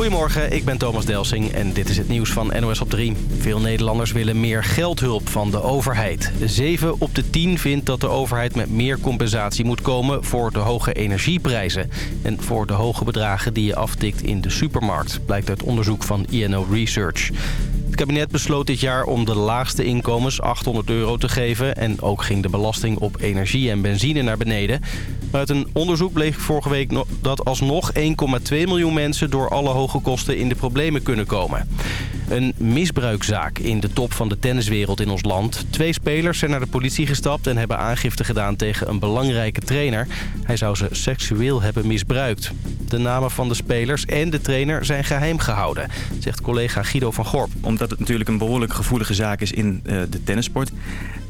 Goedemorgen, ik ben Thomas Delsing en dit is het nieuws van NOS op 3. Veel Nederlanders willen meer geldhulp van de overheid. 7 op de 10 vindt dat de overheid met meer compensatie moet komen... voor de hoge energieprijzen en voor de hoge bedragen die je aftikt in de supermarkt... blijkt uit onderzoek van INO Research. Kabinet besloot dit jaar om de laagste inkomens 800 euro te geven... en ook ging de belasting op energie en benzine naar beneden. Maar uit een onderzoek bleek vorige week dat alsnog 1,2 miljoen mensen... door alle hoge kosten in de problemen kunnen komen. Een misbruikzaak in de top van de tenniswereld in ons land. Twee spelers zijn naar de politie gestapt en hebben aangifte gedaan tegen een belangrijke trainer. Hij zou ze seksueel hebben misbruikt. De namen van de spelers en de trainer zijn geheim gehouden, zegt collega Guido van Gorp. Omdat het natuurlijk een behoorlijk gevoelige zaak is in uh, de tennissport...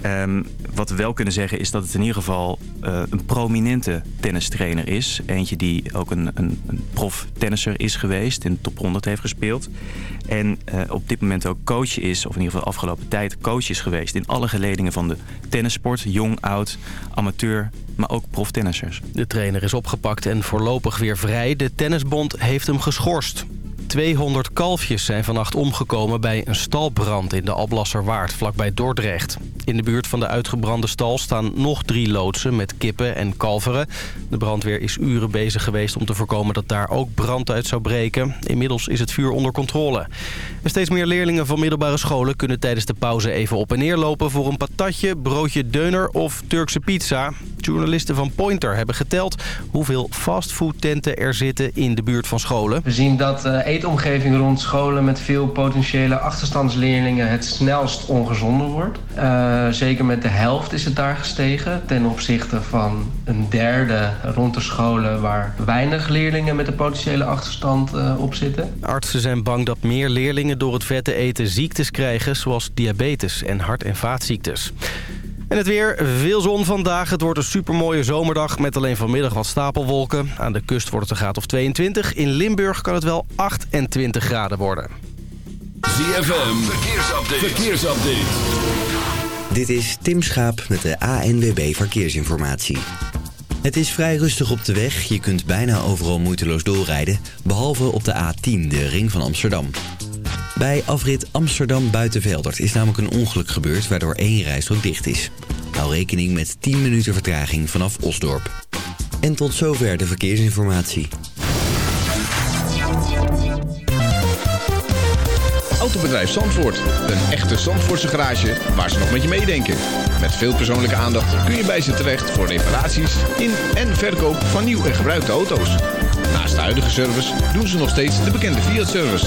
Um, wat we wel kunnen zeggen is dat het in ieder geval uh, een prominente tennistrainer is. Eentje die ook een, een, een prof-tennisser is geweest, in de top 100 heeft gespeeld. En uh, op dit moment ook coach is, of in ieder geval de afgelopen tijd coach is geweest... in alle geledingen van de tennissport, jong, oud, amateur, maar ook proftennissers. De trainer is opgepakt en voorlopig weer vrij. De tennisbond heeft hem geschorst. 200 kalfjes zijn vannacht omgekomen bij een stalbrand in de Alblasserwaard, vlakbij Dordrecht. In de buurt van de uitgebrande stal staan nog drie loodsen met kippen en kalveren. De brandweer is uren bezig geweest om te voorkomen dat daar ook brand uit zou breken. Inmiddels is het vuur onder controle. Steeds meer leerlingen van middelbare scholen kunnen tijdens de pauze even op en neer lopen voor een patatje, broodje deuner of Turkse pizza. Journalisten van Pointer hebben geteld hoeveel fastfoodtenten er zitten in de buurt van scholen. We zien dat uh, eetomgeving rond scholen met veel potentiële achterstandsleerlingen het snelst ongezonder wordt. Uh, zeker met de helft is het daar gestegen ten opzichte van een derde rond de scholen waar weinig leerlingen met een potentiële achterstand uh, op zitten. Artsen zijn bang dat meer leerlingen door het vette eten ziektes krijgen zoals diabetes en hart- en vaatziektes. En het weer, veel zon vandaag. Het wordt een supermooie zomerdag met alleen vanmiddag wat stapelwolken. Aan de kust wordt het een graad of 22. In Limburg kan het wel 28 graden worden. ZFM, verkeersupdate. verkeersupdate. Dit is Tim Schaap met de ANWB Verkeersinformatie. Het is vrij rustig op de weg. Je kunt bijna overal moeiteloos doorrijden. Behalve op de A10, de ring van Amsterdam. Bij afrit Amsterdam Buitenveldert is namelijk een ongeluk gebeurd... waardoor één rijstrook dicht is. Hou rekening met 10 minuten vertraging vanaf Osdorp. En tot zover de verkeersinformatie. Autobedrijf Zandvoort. Een echte Zandvoortse garage waar ze nog met je meedenken. Met veel persoonlijke aandacht kun je bij ze terecht... voor reparaties in en verkoop van nieuw en gebruikte auto's. Naast de huidige service doen ze nog steeds de bekende Fiat-service...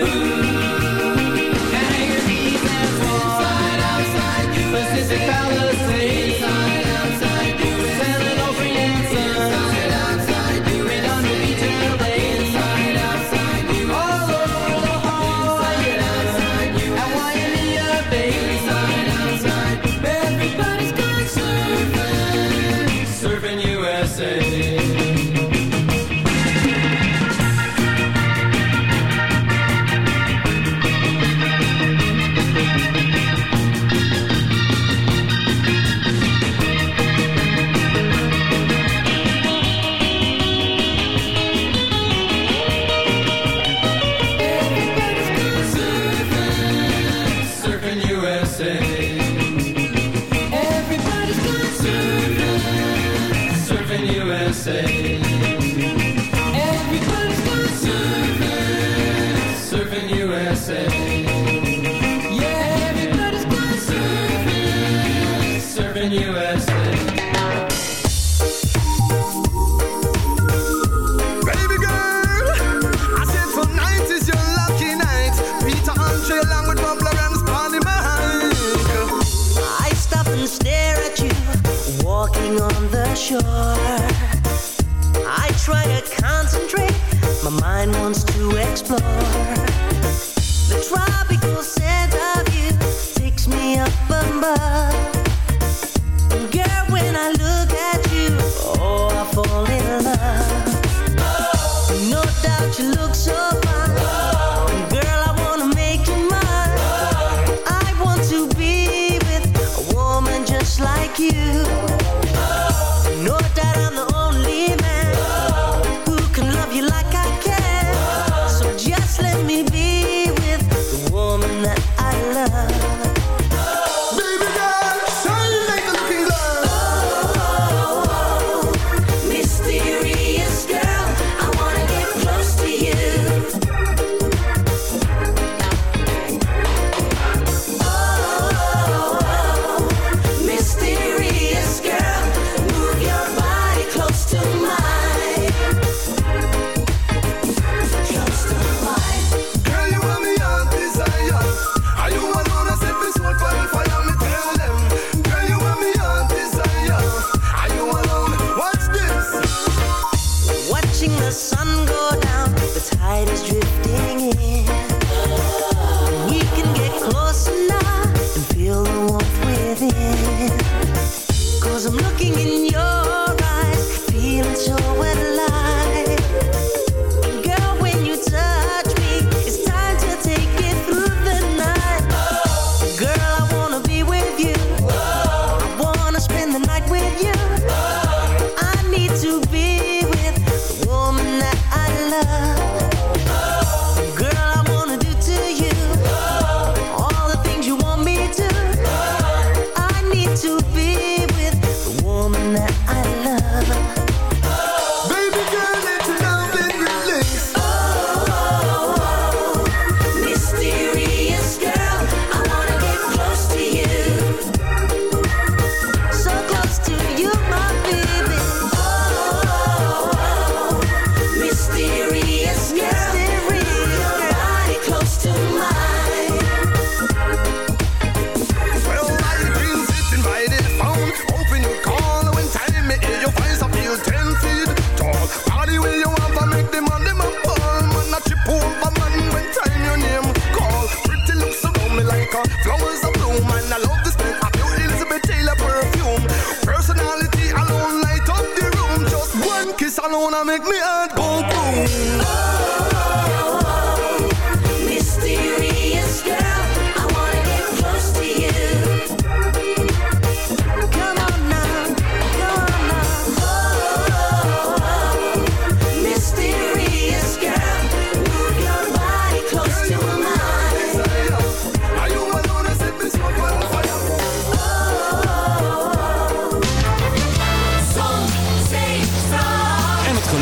USA. say.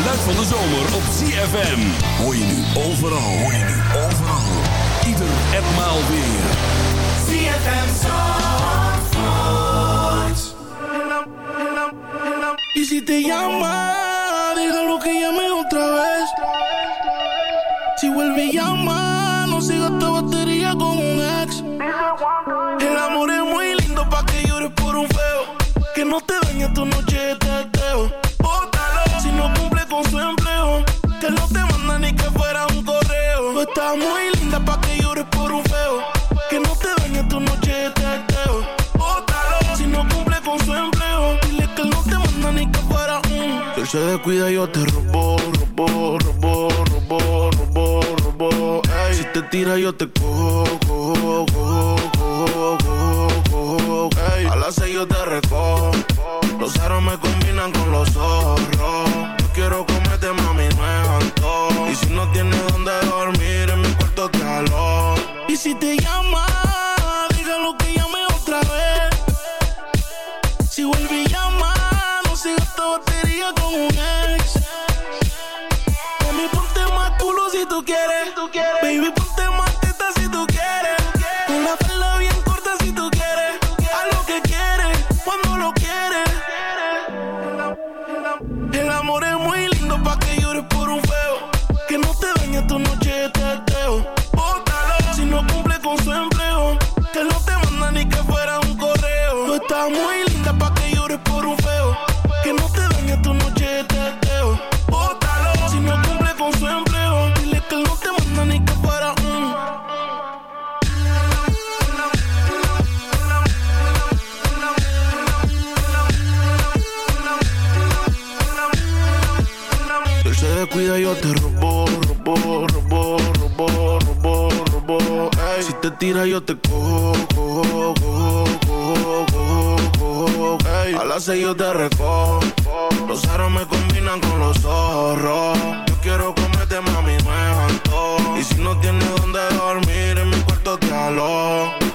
geluid van de zomer op ZFM. Hoor je nu overal, hoor je nu overal. Ieder en maal weer. ZFM Zandvoort. Y si te llama, déjalo que llame otra vez. Si vuelve y llama, no siga esta batería con un ex. El amor es muy lindo pa' que llores por un feo. Que no te dañe tu noche Muy linda pa' que llores por un feo. Que no te dañe tu noche de teteo. Bótalo si no cumple con su empleo. Dile que él no te manda ni que fuera un. Si él se descuida, yo te robo, robo, robo, robo, robo, robo. Ey. Si te tira, yo te cojo, cojo, cojo, cojo, cojo, cojo. Ey. A las seis yo te recojo. Los aros me combinan con los ojos. Yo quiero comer si te llama descuidas yo te robo, robo, robo, robo, robo, robo. Ey. Si te tiras yo te cojo, cojo, cojo, cojo, cojo, cojo. Ey. A las seis yo te recojo. Los aros me combinan con los zorros. Yo quiero comerte mami, me encantó. Y si no tienes donde dormir, en mi cuarto te alojo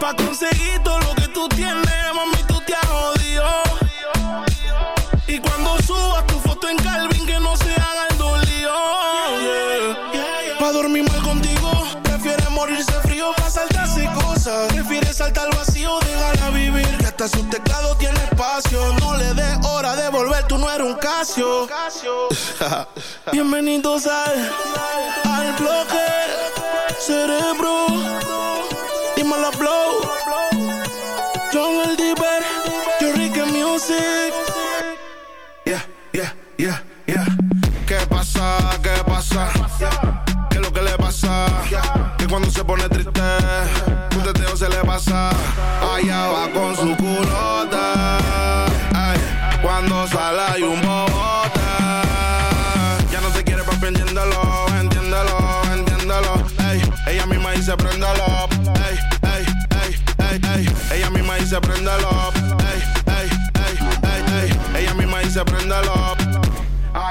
su teclado tiene espacio. No le des hora de volver, tú no eres un casio. Bienvenidos al, al bloque cerebro. Dímelo, blow.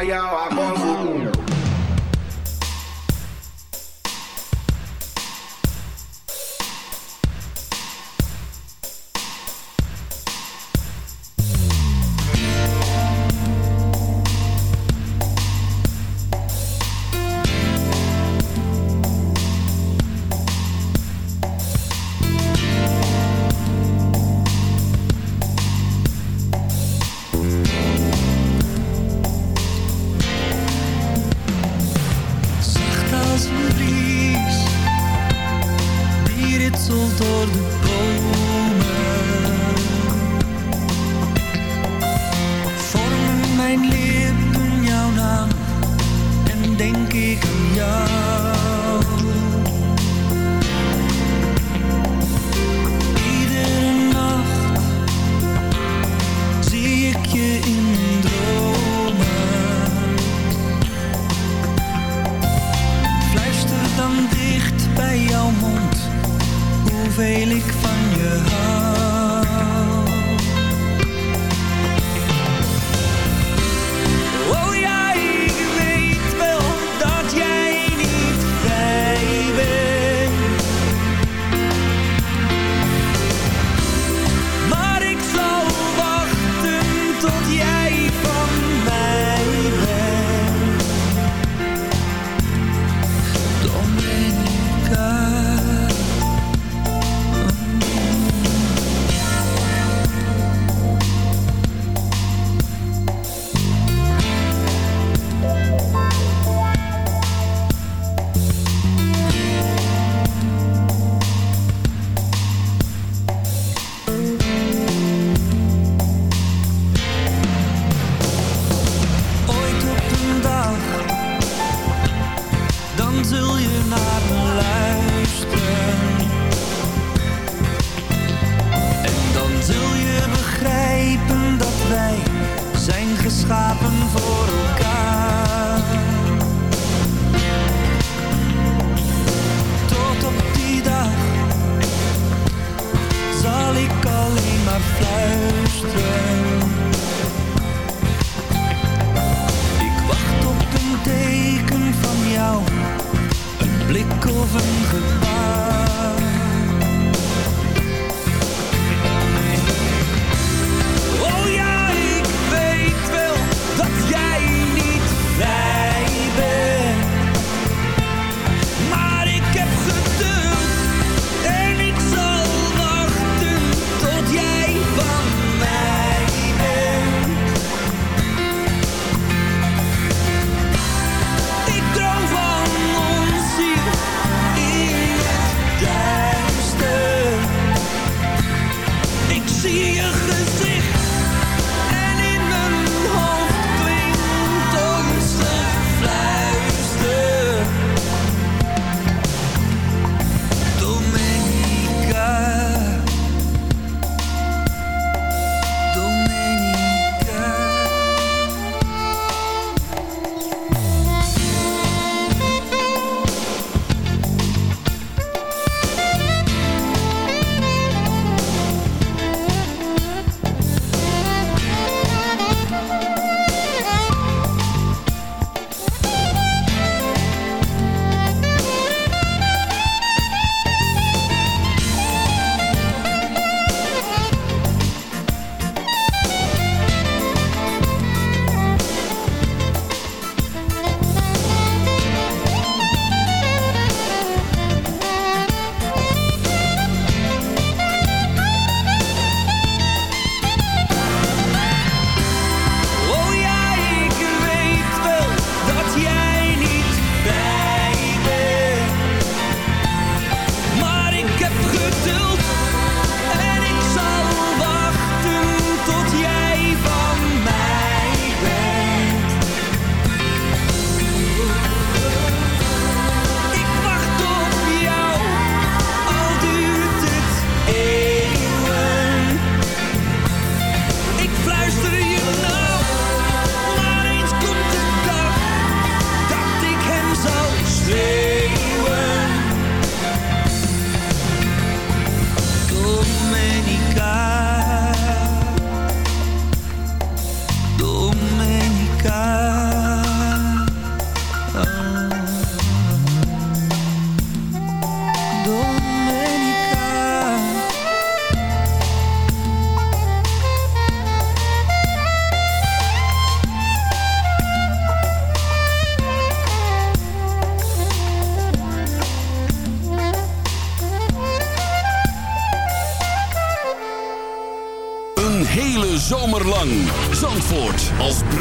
y'all. Từng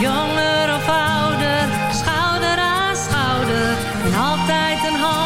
Jonger of ouder, schouder aan schouder. En altijd een hand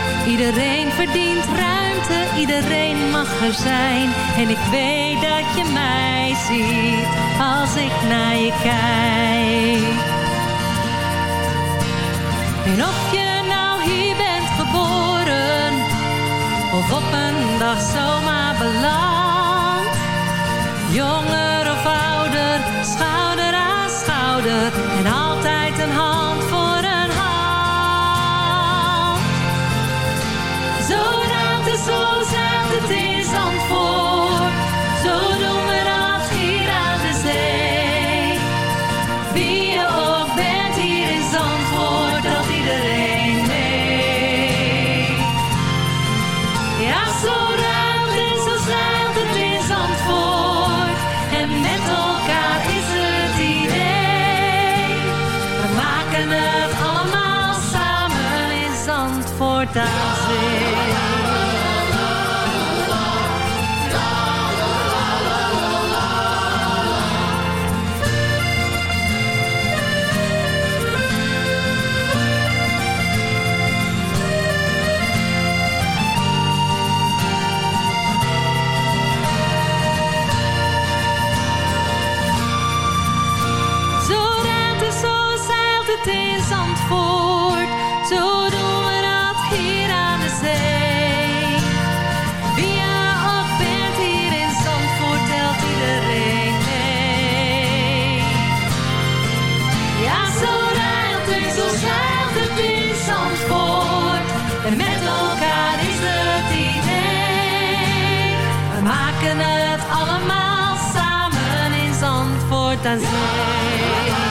Iedereen verdient ruimte, iedereen mag er zijn. En ik weet dat je mij ziet als ik naar je kijk. En of je nou hier bent geboren, of op een dag zomaar beland. Jonger Zandvoort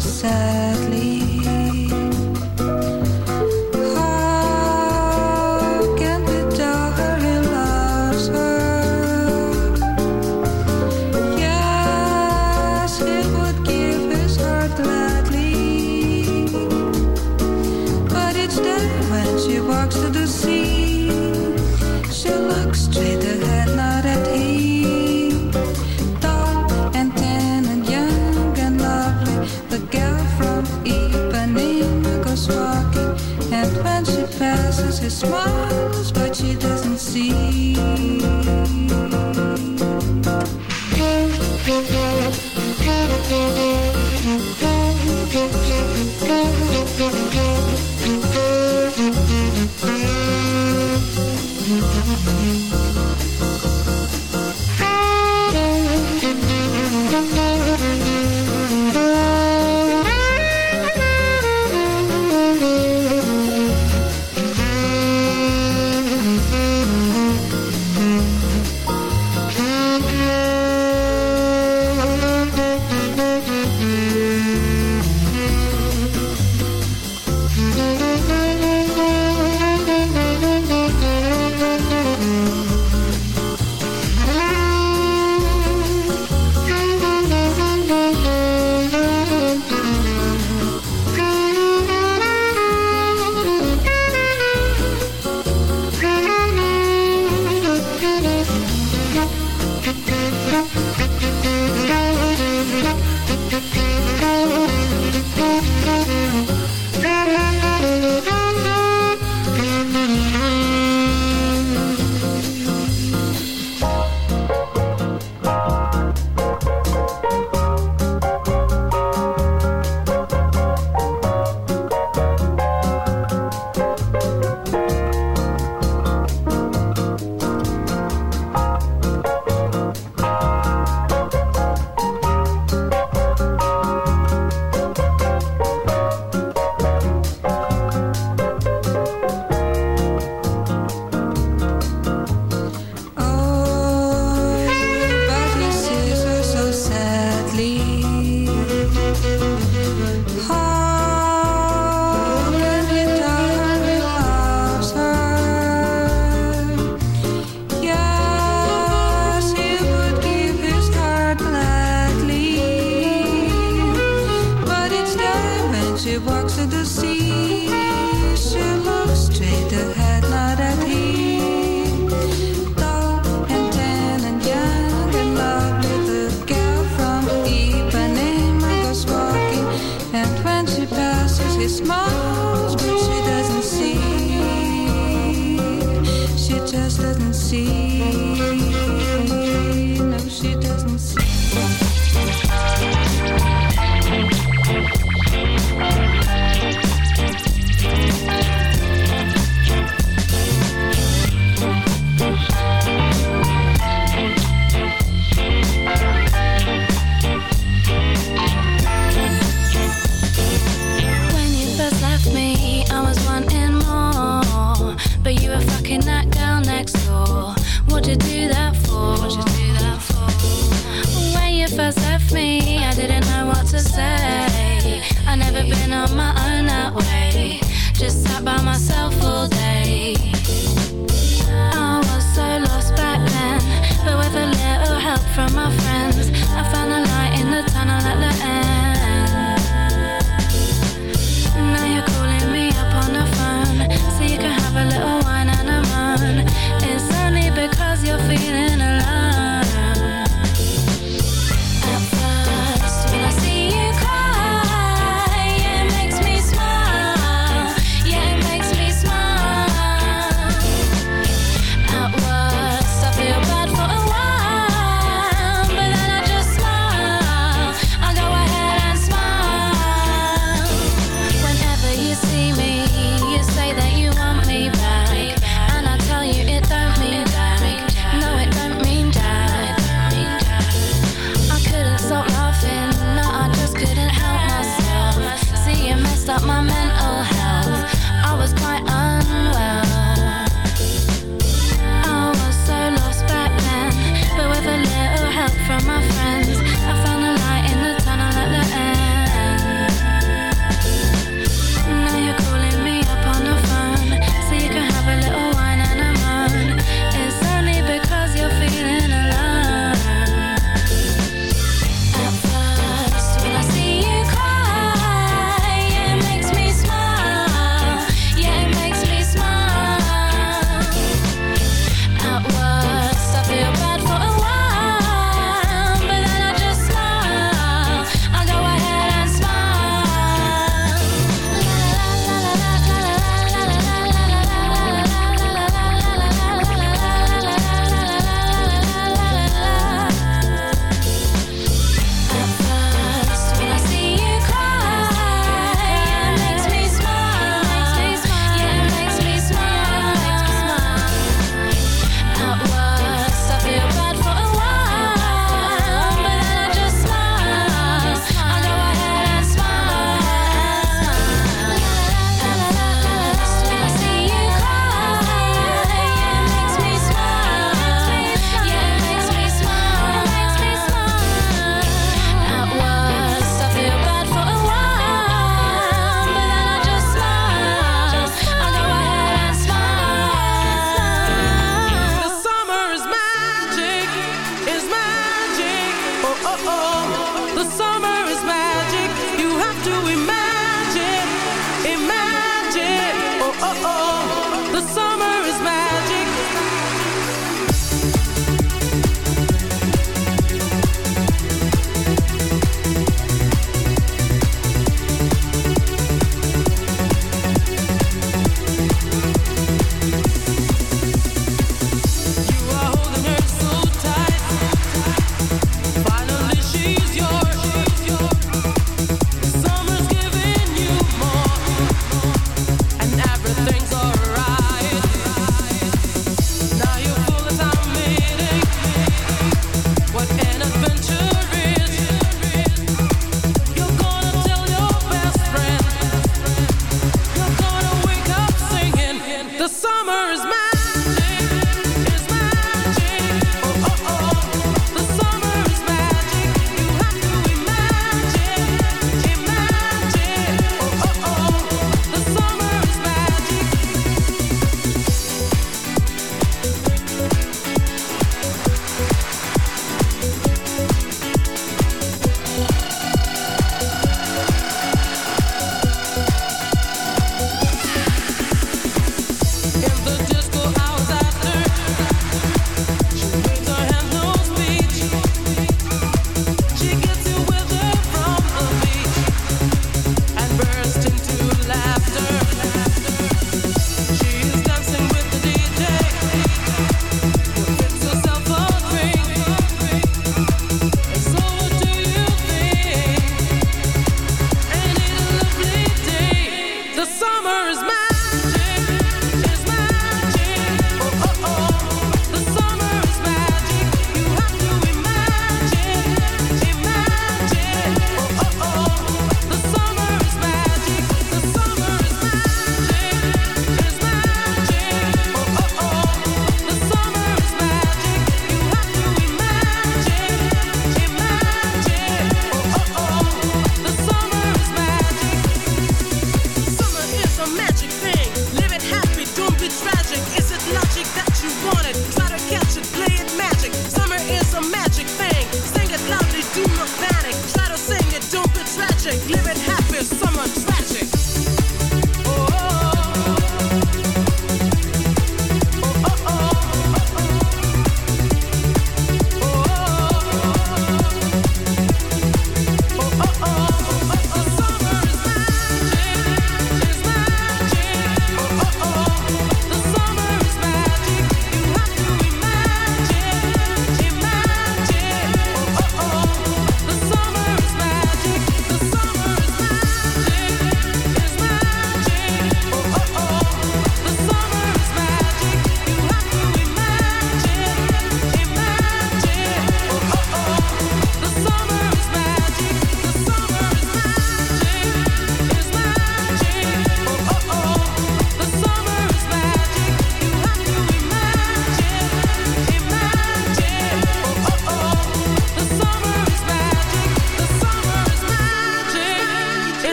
Sadly.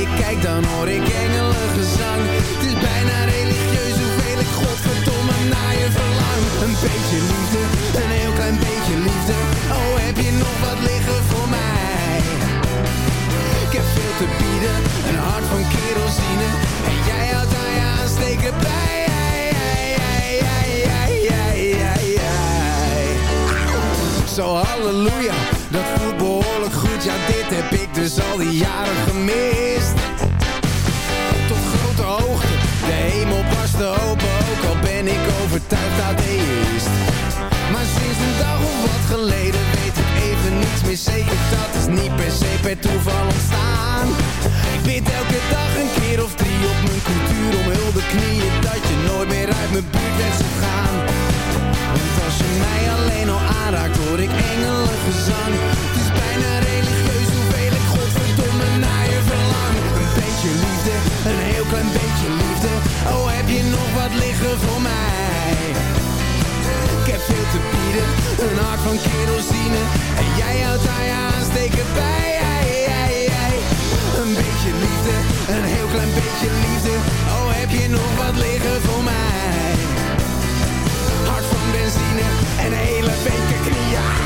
Je kijk, dan hoor ik engelengezang Het is bijna religieus hoeveel ik godverdomme naar je verlang. Een beetje liefde, een heel klein beetje liefde. Oh, heb je nog wat liggen voor mij? Ik heb veel te bieden, een hart van kerosine. En jij houdt aan je aansteken bij. Zo halleluja, dat voelt behoorlijk goed. Ja dit heb ik dus al die jaren gemist se per toeval ontstaan. Ik bid elke dag een keer of drie op mijn cultuur om hulde knieën Dat je nooit meer uit mijn buurt bent zou gaan Want als je mij alleen al aanraakt hoor ik engelengezang. Het is bijna religieus hoeveel ik godverdomme naar je verlang. Een beetje liefde, een heel klein beetje liefde. Oh heb je nog wat liggen voor mij ik heb veel te bieden, een hart van kerosine. En jij houdt je aansteken bij. Een beetje liefde, een heel klein beetje liefde. Oh, heb je nog wat liggen voor mij? Hart van benzine en hele beker knieën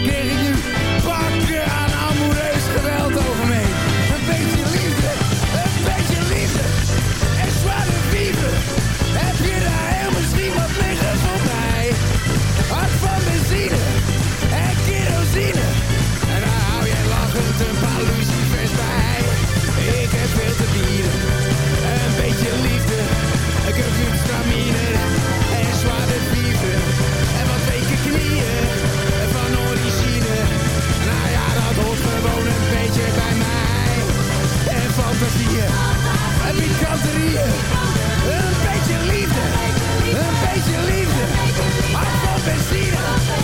Een beetje liefde, een beetje liefde. Hart van benzine,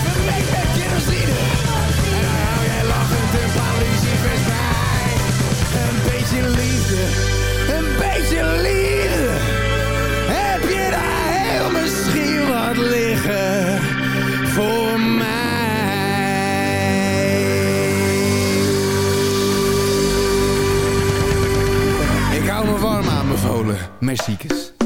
vermengd met kerosine. En dan hou jij lachend een paar lucifers bij. Een beetje liefde, een beetje liefde. Mercedes.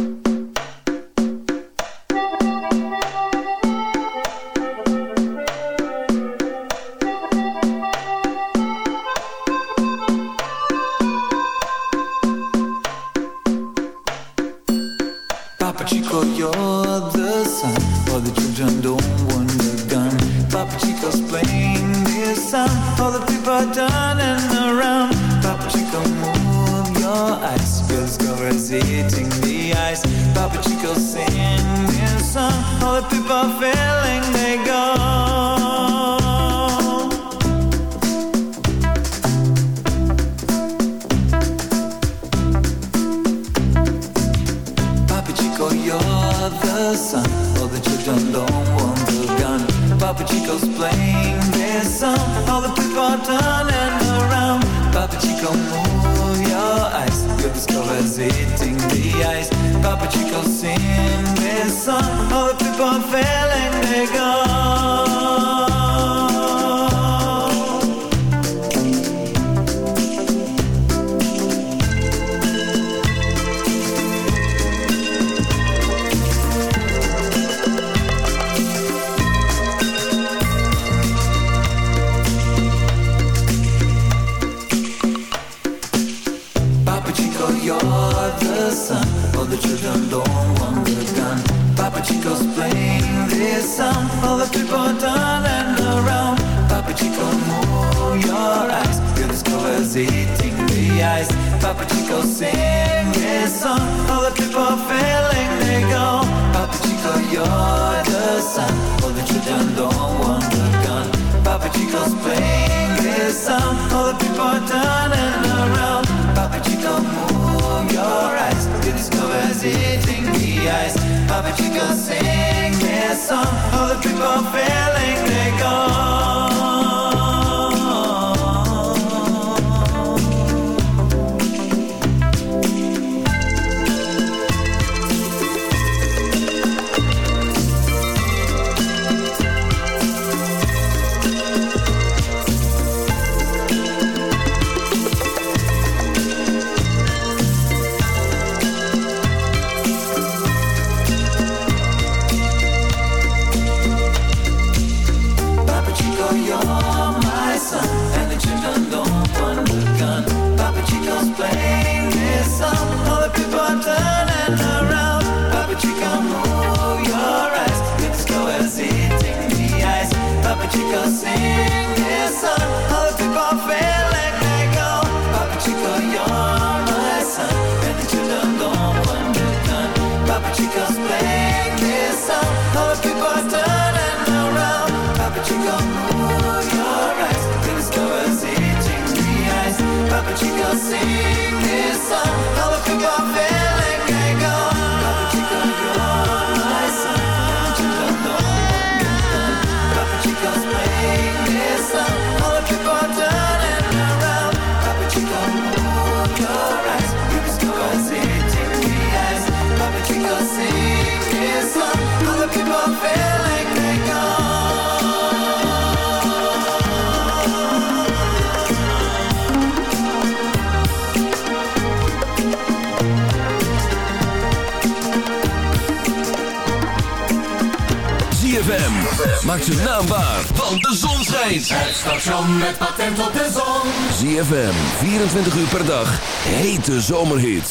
De zomerhit.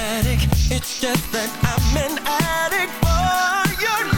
It's just that I'm an addict for your